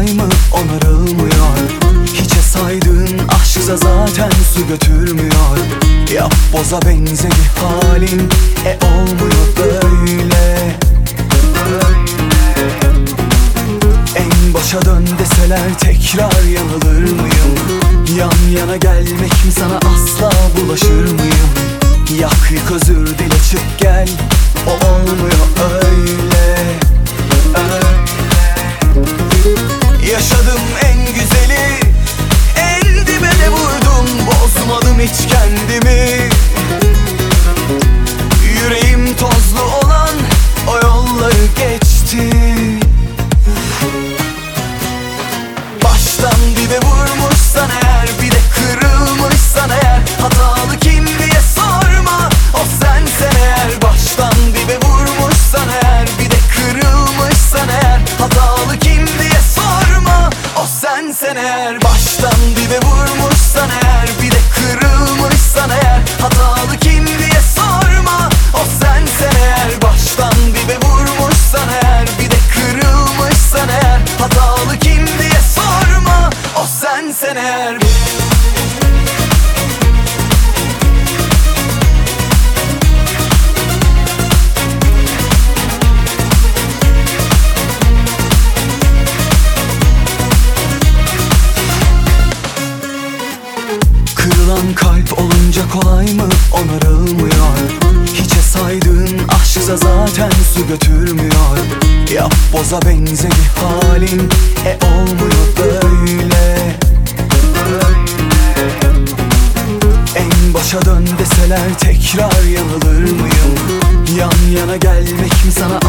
mı onarılmıyor Hiçe saydığın ah aşkıza zaten su götürmüyor Yap boza benzeri halin E olmuyor böyle En başa dön deseler tekrar yanılır mıyım? Yan yana gelmekim sana asla bulaşır mıyım? Yak yık özür dile çık gel O olmuyor öyle Kırılan kalp olunca kolay mı? Onarılmıyor. Hiçe saydığın aşkıza zaten su götürmüyor. Yap boza benzeri halin e olmuyor böyle. En başa dön deseler tekrar yanılır mıyım? Yan yana gelmek mi sana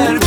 ver.